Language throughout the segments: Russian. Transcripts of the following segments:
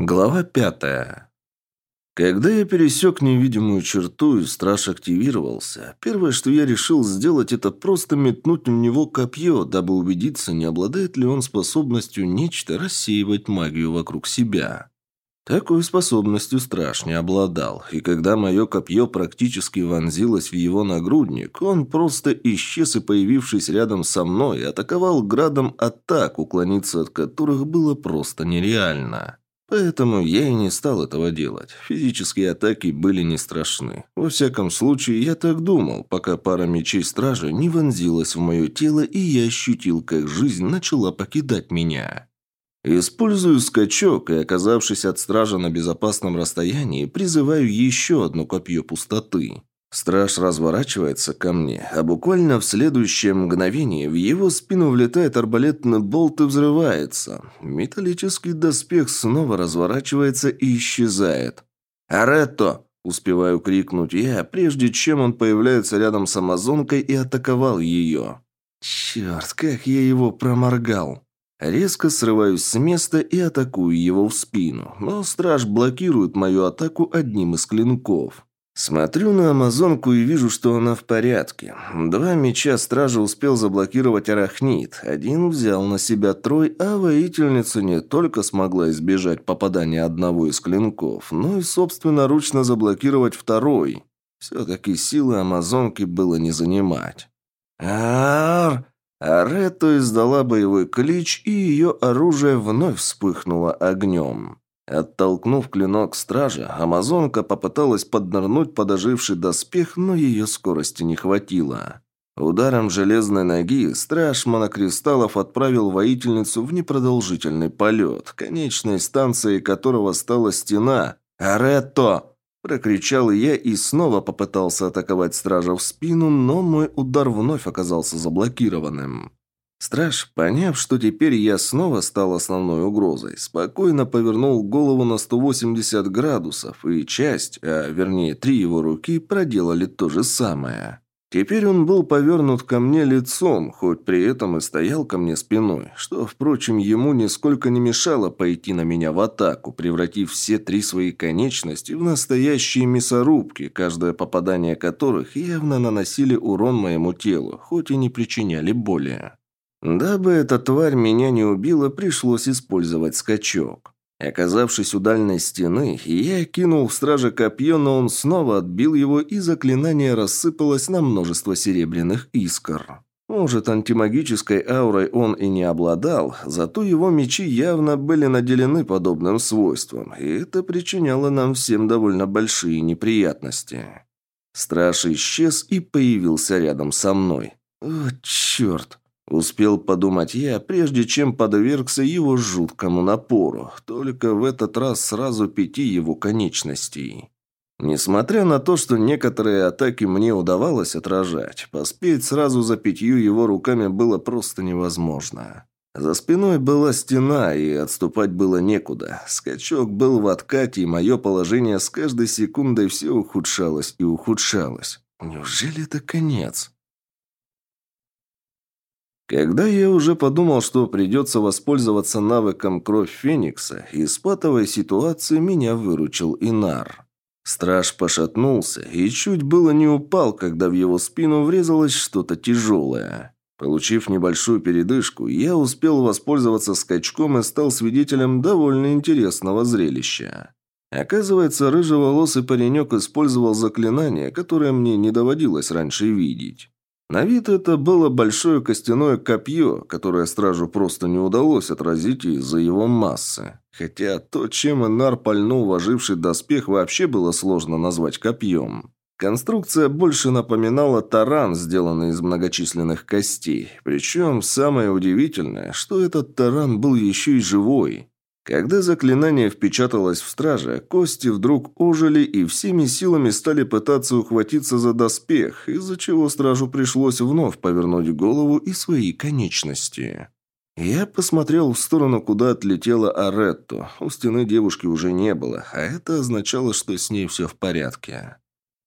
Глава пятая. Когда я пересек невидимую черту и страж активировался, первое, что я решил сделать, это просто метнуть в него копье, дабы убедиться, не обладает ли он способностью нечто рассеивать магию вокруг себя. Такой способностью страж не обладал, и когда мое копье практически вонзилось в его нагрудник, он просто исчез и, появившись рядом со мной, атаковал градом атак, уклониться от которых было просто нереально. Поэтому я и не стал этого делать. Физические атаки были не страшны. Во всяком случае, я так думал, пока пара мечей стража не вонзилась в мое тело, и я ощутил, как жизнь начала покидать меня. Использую скачок и, оказавшись от стража на безопасном расстоянии, призываю еще одно копье пустоты. Страж разворачивается ко мне, а буквально в следующее мгновение в его спину влетает арбалетный болт и взрывается. Металлический доспех снова разворачивается и исчезает. «Аретто!» – успеваю крикнуть я, прежде чем он появляется рядом с амазонкой и атаковал ее. «Черт, как я его проморгал!» Резко срываюсь с места и атакую его в спину, но страж блокирует мою атаку одним из клинков. Смотрю на амазонку и вижу, что она в порядке. Два меча стража успел заблокировать арахнит. Один взял на себя трой, а воительница не только смогла избежать попадания одного из клинков, но и собственноручно заблокировать второй. Все-таки силы амазонки было не занимать. Ар! Аретто издала боевой клич, и ее оружие вновь вспыхнуло огнем. Оттолкнув клинок стража, амазонка попыталась поднырнуть под оживший доспех, но ее скорости не хватило. Ударом железной ноги страж монокристаллов отправил воительницу в непродолжительный полет, конечной станцией которого стала стена. «Аретто!» – прокричал я и снова попытался атаковать стража в спину, но мой удар вновь оказался заблокированным. Страж, поняв, что теперь я снова стал основной угрозой, спокойно повернул голову на 180 градусов, и часть, а вернее три его руки, проделали то же самое. Теперь он был повернут ко мне лицом, хоть при этом и стоял ко мне спиной, что, впрочем, ему нисколько не мешало пойти на меня в атаку, превратив все три свои конечности в настоящие мясорубки, каждое попадание которых явно наносили урон моему телу, хоть и не причиняли боли. Дабы эта тварь меня не убила, пришлось использовать скачок. Оказавшись у дальней стены, я кинул в стража копье, но он снова отбил его, и заклинание рассыпалось на множество серебряных искр. Может, антимагической аурой он и не обладал, зато его мечи явно были наделены подобным свойством, и это причиняло нам всем довольно большие неприятности. Страж исчез и появился рядом со мной. «О, черт!» Успел подумать я, прежде чем подвергся его жуткому напору, только в этот раз сразу пяти его конечностей. Несмотря на то, что некоторые атаки мне удавалось отражать, поспеть сразу за пятью его руками было просто невозможно. За спиной была стена, и отступать было некуда. Скачок был в откате, и мое положение с каждой секундой все ухудшалось и ухудшалось. Неужели это конец? Когда я уже подумал, что придется воспользоваться навыком «Кровь Феникса», из патовой ситуации меня выручил Инар. Страж пошатнулся и чуть было не упал, когда в его спину врезалось что-то тяжелое. Получив небольшую передышку, я успел воспользоваться скачком и стал свидетелем довольно интересного зрелища. Оказывается, рыжеволосый паренек использовал заклинание, которое мне не доводилось раньше видеть. На вид это было большое костяное копье, которое стражу просто не удалось отразить из-за его массы. Хотя то, чем Энар пальнул воживший доспех, вообще было сложно назвать копьем. Конструкция больше напоминала таран, сделанный из многочисленных костей. Причем самое удивительное, что этот таран был еще и живой. Когда заклинание впечаталось в страже, кости вдруг ожили и всеми силами стали пытаться ухватиться за доспех, из-за чего стражу пришлось вновь повернуть голову и свои конечности. Я посмотрел в сторону, куда отлетела Аретто. У стены девушки уже не было, а это означало, что с ней все в порядке.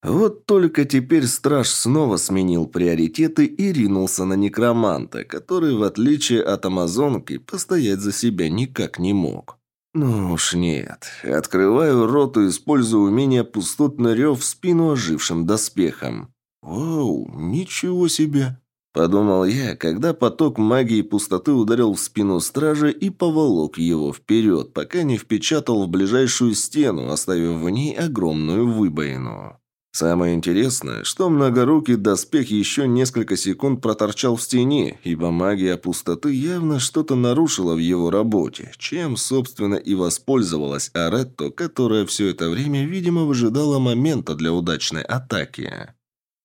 Вот только теперь страж снова сменил приоритеты и ринулся на некроманта, который, в отличие от амазонки, постоять за себя никак не мог. Ну уж нет. Открываю рот и использую умение пустотный рев в спину ожившим доспехом. «Вау, ничего себе!» Подумал я, когда поток магии пустоты ударил в спину стража и поволок его вперед, пока не впечатал в ближайшую стену, оставив в ней огромную выбоину. Самое интересное, что многорукий доспех еще несколько секунд проторчал в стене, ибо магия пустоты явно что-то нарушила в его работе, чем, собственно, и воспользовалась Аретто, которая все это время, видимо, выжидала момента для удачной атаки.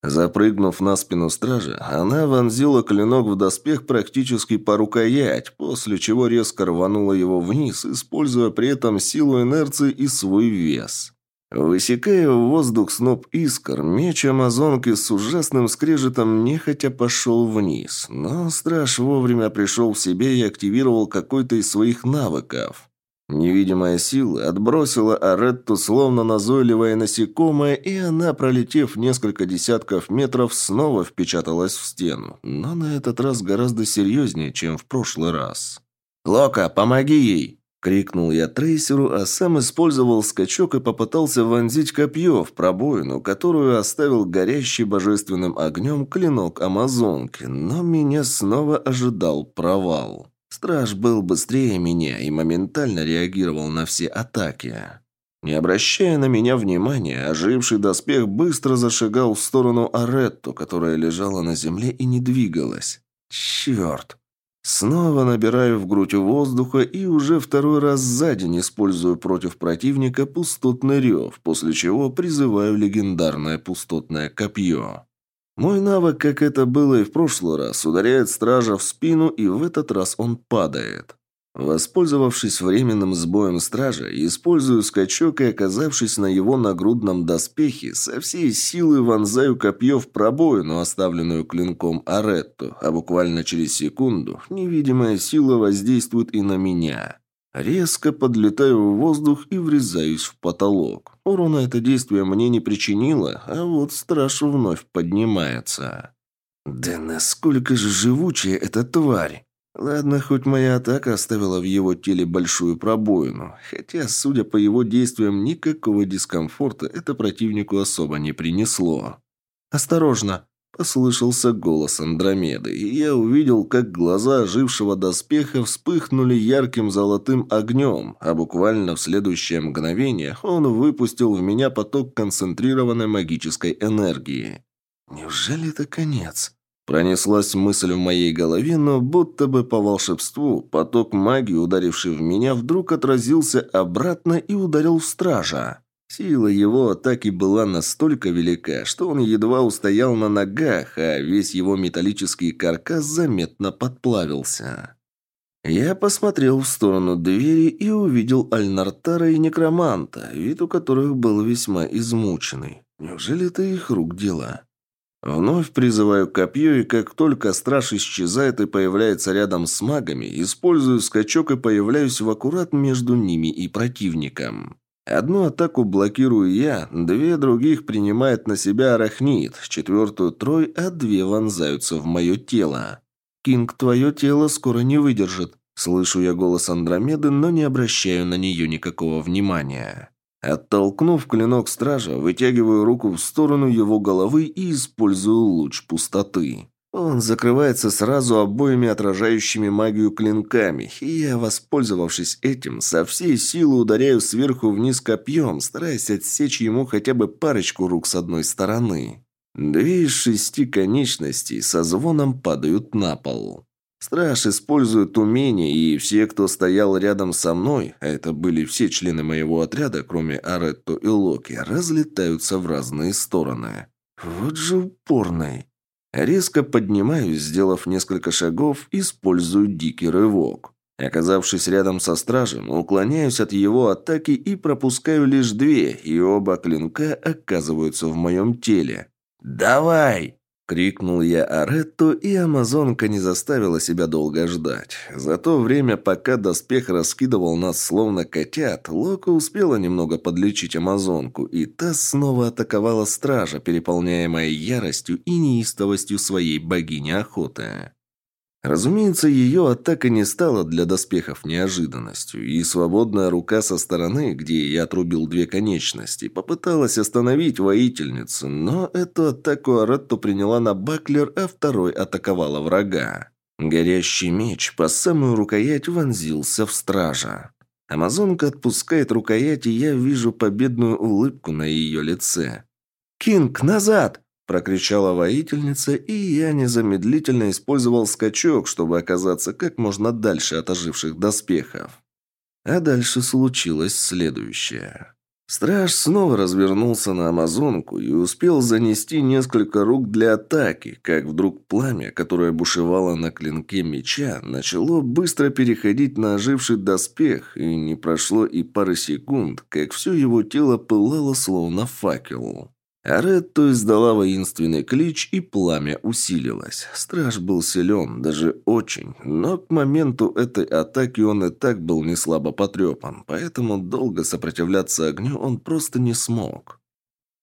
Запрыгнув на спину стража, она вонзила клинок в доспех практически по рукоять, после чего резко рванула его вниз, используя при этом силу инерции и свой вес. Высекая в воздух сноп искр, меч амазонки с ужасным скрежетом нехотя пошел вниз, но страж вовремя пришел в себя и активировал какой-то из своих навыков. Невидимая сила отбросила Аретту словно назойливое насекомое, и она, пролетев несколько десятков метров, снова впечаталась в стену, но на этот раз гораздо серьезнее, чем в прошлый раз. «Лока, помоги ей!» Крикнул я трейсеру, а сам использовал скачок и попытался вонзить копье в пробоину, которую оставил горящий божественным огнем клинок Амазонки, но меня снова ожидал провал. Страж был быстрее меня и моментально реагировал на все атаки. Не обращая на меня внимания, оживший доспех быстро зашагал в сторону Аретту, которая лежала на земле и не двигалась. «Черт!» Снова набираю в грудь воздуха и уже второй раз за день использую против противника пустотный рев, после чего призываю легендарное пустотное копье. Мой навык, как это было и в прошлый раз, ударяет стража в спину, и в этот раз он падает. Воспользовавшись временным сбоем стража, использую скачок и, оказавшись на его нагрудном доспехе, со всей силы вонзаю копье в пробоину, оставленную клинком Аретту, а буквально через секунду невидимая сила воздействует и на меня. Резко подлетаю в воздух и врезаюсь в потолок. Урона это действие мне не причинило, а вот страж вновь поднимается. Да насколько же живучая эта тварь! Ладно, хоть моя атака оставила в его теле большую пробоину, хотя, судя по его действиям, никакого дискомфорта это противнику особо не принесло. «Осторожно!» – послышался голос Андромеды, и я увидел, как глаза ожившего доспеха вспыхнули ярким золотым огнем, а буквально в следующее мгновение он выпустил в меня поток концентрированной магической энергии. «Неужели это конец?» Пронеслась мысль в моей голове, но будто бы по волшебству поток магии, ударивший в меня, вдруг отразился обратно и ударил в стража. Сила его атаки была настолько велика, что он едва устоял на ногах, а весь его металлический каркас заметно подплавился. Я посмотрел в сторону двери и увидел Альнартара и Некроманта, вид у которых был весьма измученный. Неужели это их рук дело? Вновь призываю копье, и как только страж исчезает и появляется рядом с магами, использую скачок и появляюсь в аккурат между ними и противником. Одну атаку блокирую я, две других принимает на себя арахнит, четвертую трой, а две вонзаются в мое тело. «Кинг, твое тело скоро не выдержит», – слышу я голос Андромеды, но не обращаю на нее никакого внимания. Оттолкнув клинок стража, вытягиваю руку в сторону его головы и использую луч пустоты. Он закрывается сразу обоими отражающими магию клинками, и я, воспользовавшись этим, со всей силы ударяю сверху вниз копьем, стараясь отсечь ему хотя бы парочку рук с одной стороны. Две из шести конечностей со звоном падают на пол. Страж использует умения, и все, кто стоял рядом со мной, а это были все члены моего отряда, кроме Аретто и Локи, разлетаются в разные стороны. Вот же упорный. Резко поднимаюсь, сделав несколько шагов, использую дикий рывок. Оказавшись рядом со стражем, уклоняюсь от его атаки и пропускаю лишь две, и оба клинка оказываются в моем теле. «Давай!» Крикнул я Аретто, и амазонка не заставила себя долго ждать. За то время, пока доспех раскидывал нас словно котят, Лока успела немного подлечить амазонку, и та снова атаковала стража, переполняемая яростью и неистовостью своей богини охоты. Разумеется, ее атака не стала для доспехов неожиданностью, и свободная рука со стороны, где я отрубил две конечности, попыталась остановить воительницу, но эту атаку Аретто приняла на баклер, а второй атаковала врага. Горящий меч по самую рукоять вонзился в стража. Амазонка отпускает рукоять, и я вижу победную улыбку на ее лице. «Кинг, назад!» Прокричала воительница, и я незамедлительно использовал скачок, чтобы оказаться как можно дальше от оживших доспехов. А дальше случилось следующее. Страж снова развернулся на амазонку и успел занести несколько рук для атаки, как вдруг пламя, которое бушевало на клинке меча, начало быстро переходить на оживший доспех, и не прошло и пары секунд, как все его тело пылало словно факел. Аретто издала воинственный клич, и пламя усилилось. Страж был силен, даже очень, но к моменту этой атаки он и так был не слабо потрепан, поэтому долго сопротивляться огню он просто не смог.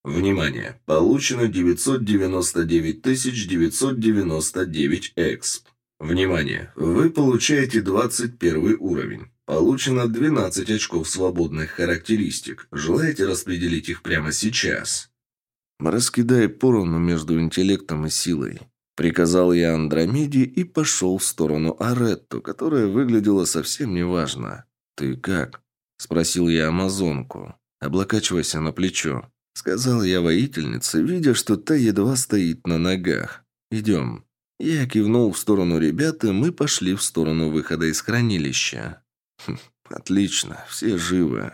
Внимание! Получено 999 999 эксп. Внимание! Вы получаете 21 уровень. Получено 12 очков свободных характеристик. Желаете распределить их прямо сейчас? «Раскидай поровну между интеллектом и силой», – приказал я Андромеде и пошел в сторону Аретту, которая выглядела совсем неважно. «Ты как?» – спросил я Амазонку. «Облокачивайся на плечо», – сказал я воительнице, видя, что та едва стоит на ногах. «Идем». Я кивнул в сторону ребят, и мы пошли в сторону выхода из хранилища. Хм, «Отлично, все живы.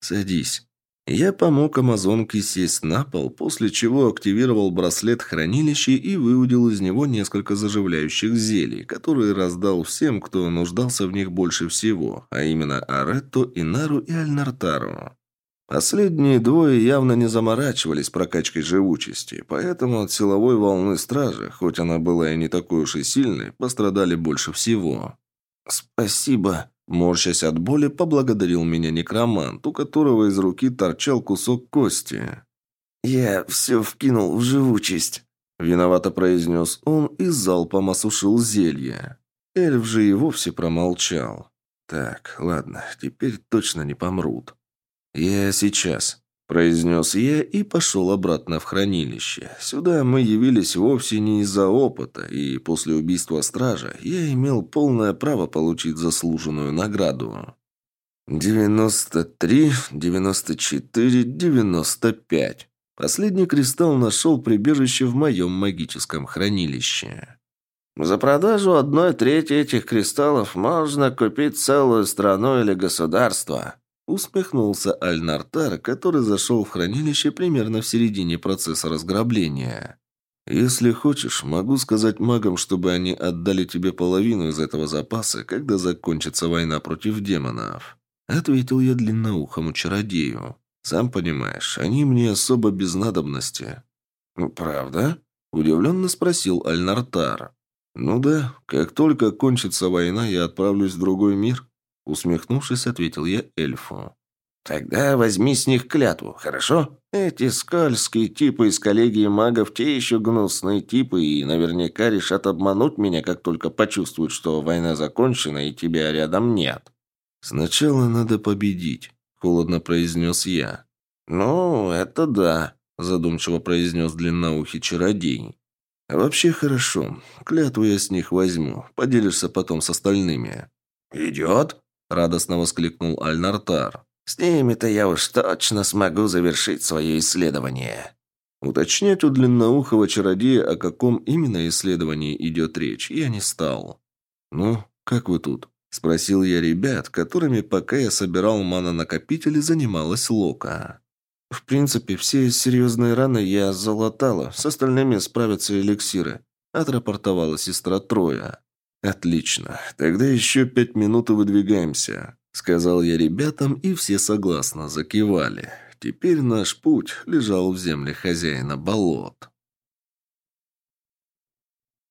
Садись». Я помог амазонке сесть на пол, после чего активировал браслет хранилища и выудил из него несколько заживляющих зелий, которые раздал всем, кто нуждался в них больше всего, а именно Аретто, Инару и Альнартару. Последние двое явно не заморачивались прокачкой живучести, поэтому от силовой волны стражи, хоть она была и не такой уж и сильной, пострадали больше всего. «Спасибо», Морщась от боли, поблагодарил меня некромант, у которого из руки торчал кусок кости. «Я все вкинул в живучесть», – виновато произнес он и залпом осушил зелье. Эльф же и вовсе промолчал. «Так, ладно, теперь точно не помрут». «Я сейчас», Произнес я и пошел обратно в хранилище. Сюда мы явились вовсе не из-за опыта, и после убийства стража я имел полное право получить заслуженную награду. «Девяносто три, девяносто четыре, девяносто пять». Последний кристалл нашел прибежище в моем магическом хранилище. За продажу одной трети этих кристаллов можно купить целую страну или государство. Усмехнулся Аль-Нартар, который зашел в хранилище примерно в середине процесса разграбления. «Если хочешь, могу сказать магам, чтобы они отдали тебе половину из этого запаса, когда закончится война против демонов», — ответил я длинноухому чародею. «Сам понимаешь, они мне особо без надобности». «Правда?» — удивленно спросил Аль-Нартар. «Ну да, как только кончится война, я отправлюсь в другой мир», Усмехнувшись, ответил я эльфу. «Тогда возьми с них клятву, хорошо? Эти скользкие типы из коллегии магов те еще гнусные типы и наверняка решат обмануть меня, как только почувствуют, что война закончена и тебя рядом нет». «Сначала надо победить», — холодно произнес я. «Ну, это да», — задумчиво произнес длинноухий чародей. «Вообще хорошо. Клятву я с них возьму. Поделишься потом с остальными». «Идет?» – радостно воскликнул Аль-Нартар. «С ними-то я уж точно смогу завершить свое исследование». Уточнять у длинноухого чародея, о каком именно исследовании идет речь, я не стал. «Ну, как вы тут?» – спросил я ребят, которыми, пока я собирал манонакопители, занималась Лока. «В принципе, все серьезные раны я залатала, с остальными справятся эликсиры», – отрапортовала сестра Троя. «Отлично. Тогда еще пять минут и выдвигаемся», — сказал я ребятам, и все согласно закивали. Теперь наш путь лежал в земле хозяина болот.